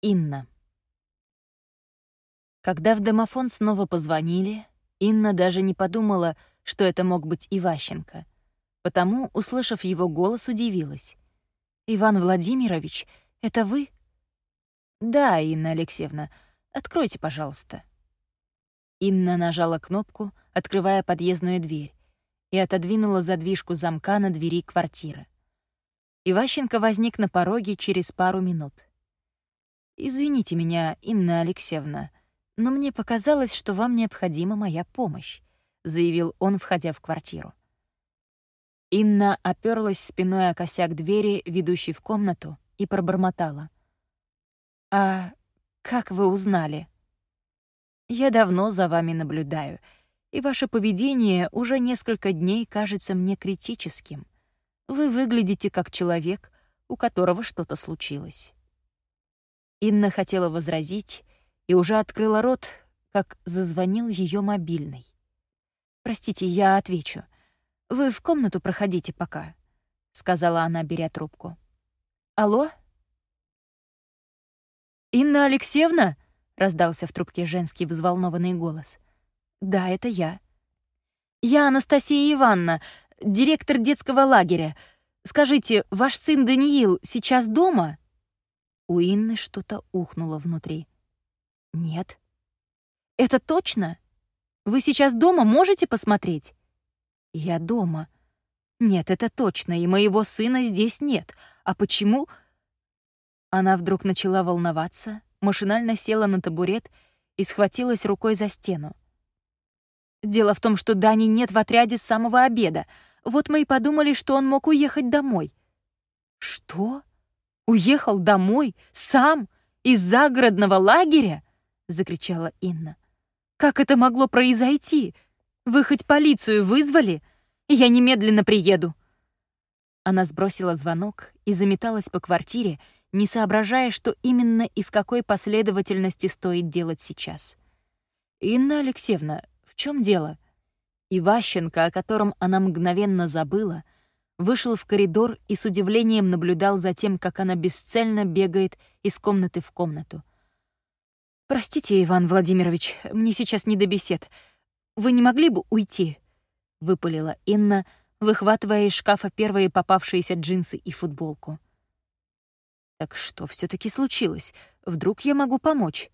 Инна. Когда в домофон снова позвонили, Инна даже не подумала, что это мог быть Иващенко. Потому, услышав его голос, удивилась. «Иван Владимирович, это вы?» «Да, Инна Алексеевна, откройте, пожалуйста». Инна нажала кнопку, открывая подъездную дверь, и отодвинула задвижку замка на двери квартиры. Иващенко возник на пороге через пару минут. «Извините меня, Инна Алексеевна, но мне показалось, что вам необходима моя помощь», — заявил он, входя в квартиру. Инна оперлась спиной о косяк двери, ведущей в комнату, и пробормотала. «А как вы узнали?» «Я давно за вами наблюдаю, и ваше поведение уже несколько дней кажется мне критическим. Вы выглядите как человек, у которого что-то случилось». Инна хотела возразить и уже открыла рот, как зазвонил ее мобильный. «Простите, я отвечу. Вы в комнату проходите пока», — сказала она, беря трубку. «Алло?» «Инна Алексеевна?» — раздался в трубке женский взволнованный голос. «Да, это я». «Я Анастасия Ивановна, директор детского лагеря. Скажите, ваш сын Даниил сейчас дома?» У Инны что-то ухнуло внутри. «Нет». «Это точно? Вы сейчас дома можете посмотреть?» «Я дома». «Нет, это точно, и моего сына здесь нет. А почему...» Она вдруг начала волноваться, машинально села на табурет и схватилась рукой за стену. «Дело в том, что Дани нет в отряде с самого обеда. Вот мы и подумали, что он мог уехать домой». «Что?» Уехал домой? Сам? Из загородного лагеря?» — закричала Инна. «Как это могло произойти? Вы хоть полицию вызвали? Я немедленно приеду». Она сбросила звонок и заметалась по квартире, не соображая, что именно и в какой последовательности стоит делать сейчас. «Инна Алексеевна, в чем дело?» Иващенко, о котором она мгновенно забыла, — вышел в коридор и с удивлением наблюдал за тем, как она бесцельно бегает из комнаты в комнату. «Простите, Иван Владимирович, мне сейчас не до бесед. Вы не могли бы уйти?» — выпалила Инна, выхватывая из шкафа первые попавшиеся джинсы и футболку. «Так что все таки случилось? Вдруг я могу помочь?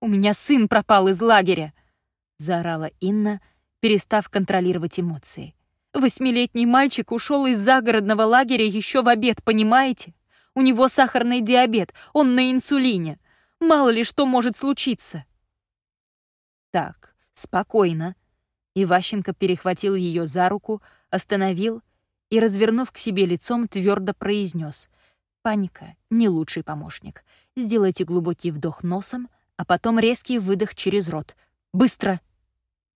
У меня сын пропал из лагеря!» — заорала Инна, перестав контролировать эмоции. Восьмилетний мальчик ушел из загородного лагеря еще в обед, понимаете? У него сахарный диабет, он на инсулине. Мало ли что может случиться. Так, спокойно. Иващенко перехватил ее за руку, остановил и, развернув к себе лицом, твердо произнес: «Паника — не лучший помощник. Сделайте глубокий вдох носом, а потом резкий выдох через рот. Быстро!»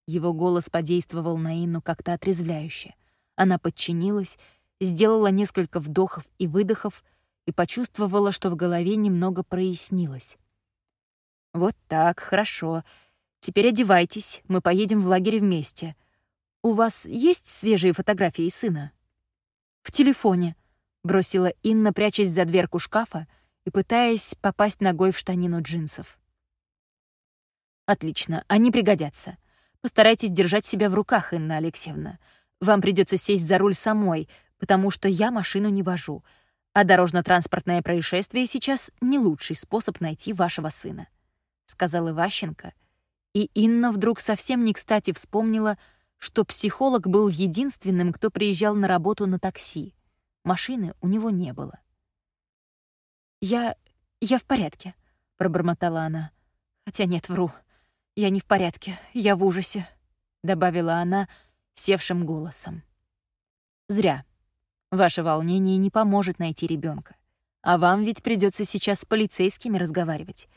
Его голос подействовал на Инну как-то отрезвляюще. Она подчинилась, сделала несколько вдохов и выдохов и почувствовала, что в голове немного прояснилось. «Вот так, хорошо. Теперь одевайтесь, мы поедем в лагерь вместе. У вас есть свежие фотографии сына?» «В телефоне», — бросила Инна, прячась за дверку шкафа и пытаясь попасть ногой в штанину джинсов. «Отлично, они пригодятся. Постарайтесь держать себя в руках, Инна Алексеевна. Вам придется сесть за руль самой, потому что я машину не вожу, а дорожно-транспортное происшествие сейчас не лучший способ найти вашего сына», — сказал Иващенко. И Инна вдруг совсем не кстати вспомнила, что психолог был единственным, кто приезжал на работу на такси. Машины у него не было. «Я... я в порядке», — пробормотала она. «Хотя нет, вру. «Я не в порядке, я в ужасе», — добавила она севшим голосом. «Зря. Ваше волнение не поможет найти ребенка. А вам ведь придется сейчас с полицейскими разговаривать.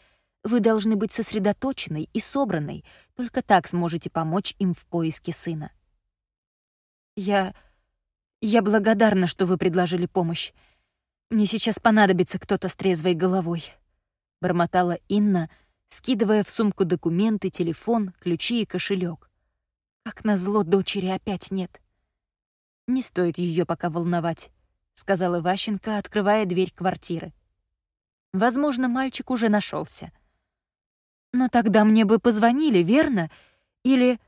Вы должны быть сосредоточенной и собранной, только так сможете помочь им в поиске сына». «Я... я благодарна, что вы предложили помощь. Мне сейчас понадобится кто-то с трезвой головой», — бормотала Инна, — скидывая в сумку документы, телефон, ключи и кошелек. Как назло, дочери опять нет. «Не стоит ее пока волновать», — сказала Ващенко, открывая дверь квартиры. Возможно, мальчик уже нашелся. Но тогда мне бы позвонили, верно? Или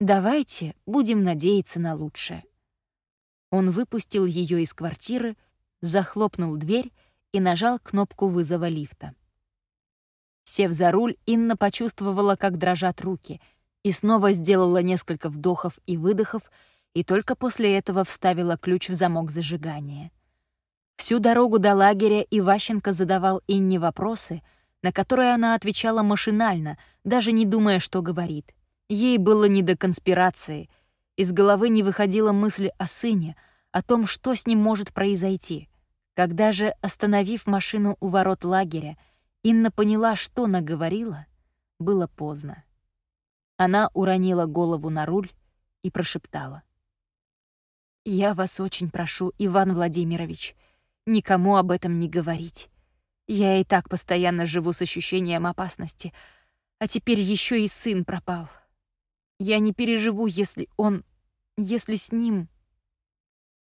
давайте будем надеяться на лучшее. Он выпустил ее из квартиры, захлопнул дверь и нажал кнопку вызова лифта. Сев за руль, Инна почувствовала, как дрожат руки, и снова сделала несколько вдохов и выдохов, и только после этого вставила ключ в замок зажигания. Всю дорогу до лагеря Иващенко задавал Инне вопросы, на которые она отвечала машинально, даже не думая, что говорит. Ей было не до конспирации. Из головы не выходила мысль о сыне, о том, что с ним может произойти. Когда же, остановив машину у ворот лагеря, Инна поняла, что наговорила, было поздно. Она уронила голову на руль и прошептала. «Я вас очень прошу, Иван Владимирович, никому об этом не говорить. Я и так постоянно живу с ощущением опасности, а теперь еще и сын пропал. Я не переживу, если он... если с ним...»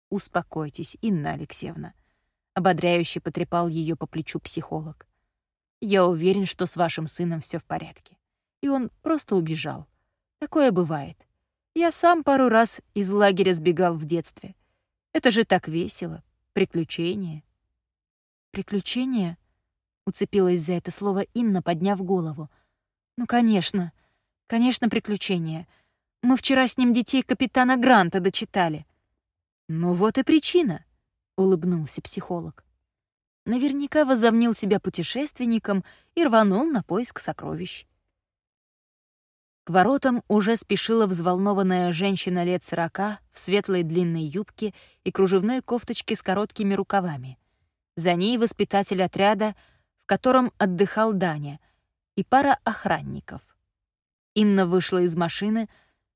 «Успокойтесь, Инна Алексеевна», — ободряюще потрепал ее по плечу психолог. Я уверен, что с вашим сыном все в порядке. И он просто убежал. Такое бывает. Я сам пару раз из лагеря сбегал в детстве. Это же так весело. Приключения. Приключения? Уцепилась за это слово Инна, подняв голову. Ну, конечно. Конечно, приключения. Мы вчера с ним детей капитана Гранта дочитали. Ну вот и причина, улыбнулся психолог наверняка возомнил себя путешественником и рванул на поиск сокровищ. К воротам уже спешила взволнованная женщина лет сорока в светлой длинной юбке и кружевной кофточке с короткими рукавами. За ней воспитатель отряда, в котором отдыхал Даня, и пара охранников. Инна вышла из машины,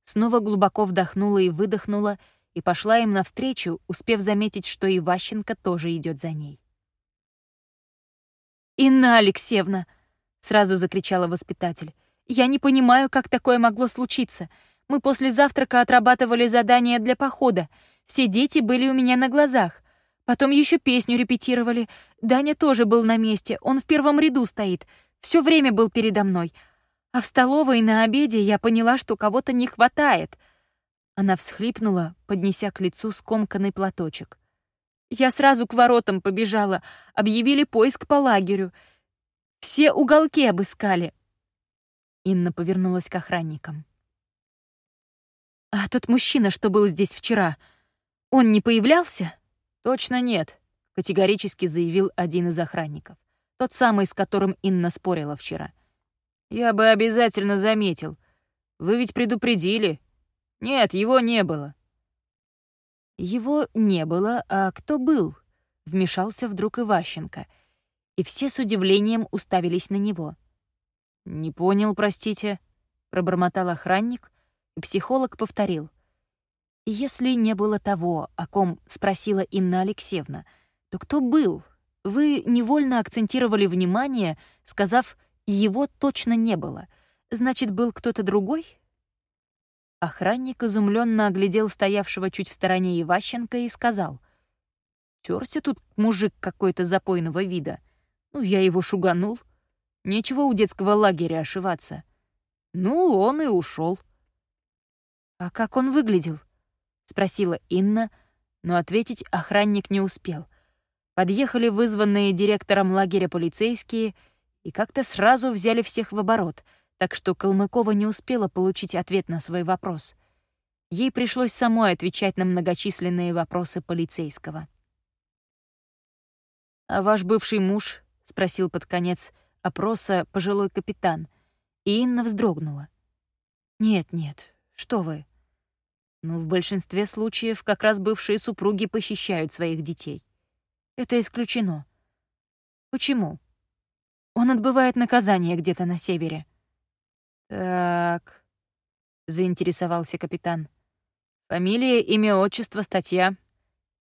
снова глубоко вдохнула и выдохнула, и пошла им навстречу, успев заметить, что и Ващенко тоже идет за ней. «Инна Алексеевна!» — сразу закричала воспитатель. «Я не понимаю, как такое могло случиться. Мы после завтрака отрабатывали задания для похода. Все дети были у меня на глазах. Потом еще песню репетировали. Даня тоже был на месте, он в первом ряду стоит. Все время был передо мной. А в столовой на обеде я поняла, что кого-то не хватает». Она всхлипнула, поднеся к лицу скомканный платочек. Я сразу к воротам побежала, объявили поиск по лагерю. Все уголки обыскали. Инна повернулась к охранникам. «А тот мужчина, что был здесь вчера, он не появлялся?» «Точно нет», — категорически заявил один из охранников. Тот самый, с которым Инна спорила вчера. «Я бы обязательно заметил. Вы ведь предупредили. Нет, его не было. Его не было, а кто был? Вмешался вдруг Иващенко. И все с удивлением уставились на него. «Не понял, простите», — пробормотал охранник, и психолог повторил. «Если не было того, о ком спросила Инна Алексеевна, то кто был? Вы невольно акцентировали внимание, сказав «его точно не было». Значит, был кто-то другой?» Охранник изумленно оглядел стоявшего чуть в стороне Иващенко и сказал. «Тёрся тут мужик какой-то запойного вида. Ну, я его шуганул. Нечего у детского лагеря ошиваться. Ну, он и ушел. «А как он выглядел?» — спросила Инна, но ответить охранник не успел. Подъехали вызванные директором лагеря полицейские и как-то сразу взяли всех в оборот — так что Калмыкова не успела получить ответ на свой вопрос. Ей пришлось самой отвечать на многочисленные вопросы полицейского. «А ваш бывший муж?» — спросил под конец опроса пожилой капитан, и Инна вздрогнула. «Нет, нет, что вы. Ну, в большинстве случаев как раз бывшие супруги похищают своих детей. Это исключено. Почему? Он отбывает наказание где-то на севере. «Так», — заинтересовался капитан. «Фамилия, имя, отчество, статья».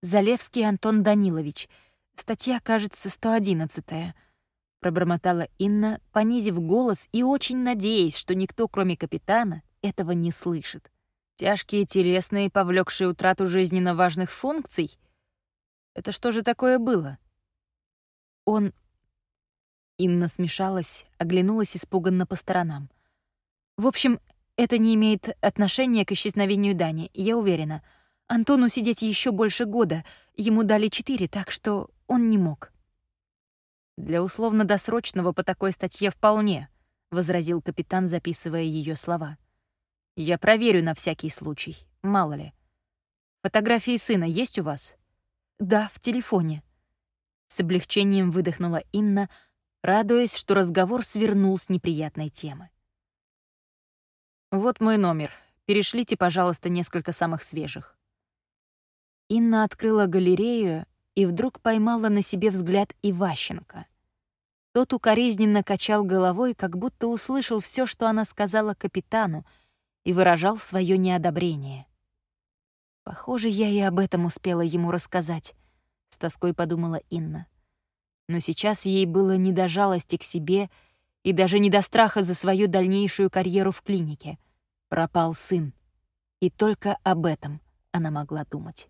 «Залевский Антон Данилович. Статья, кажется, 111-я», — пробормотала Инна, понизив голос и очень надеясь, что никто, кроме капитана, этого не слышит. Тяжкие телесные, повлекшие утрату жизненно важных функций? Это что же такое было? Он... Инна смешалась, оглянулась испуганно по сторонам. В общем, это не имеет отношения к исчезновению Дани, я уверена. Антону сидеть еще больше года, ему дали четыре, так что он не мог. «Для условно-досрочного по такой статье вполне», — возразил капитан, записывая ее слова. «Я проверю на всякий случай, мало ли. Фотографии сына есть у вас?» «Да, в телефоне». С облегчением выдохнула Инна, радуясь, что разговор свернул с неприятной темы. «Вот мой номер. Перешлите, пожалуйста, несколько самых свежих». Инна открыла галерею и вдруг поймала на себе взгляд Иващенко. Тот укоризненно качал головой, как будто услышал все, что она сказала капитану, и выражал свое неодобрение. «Похоже, я и об этом успела ему рассказать», — с тоской подумала Инна. Но сейчас ей было не до жалости к себе — и даже не до страха за свою дальнейшую карьеру в клинике. Пропал сын. И только об этом она могла думать.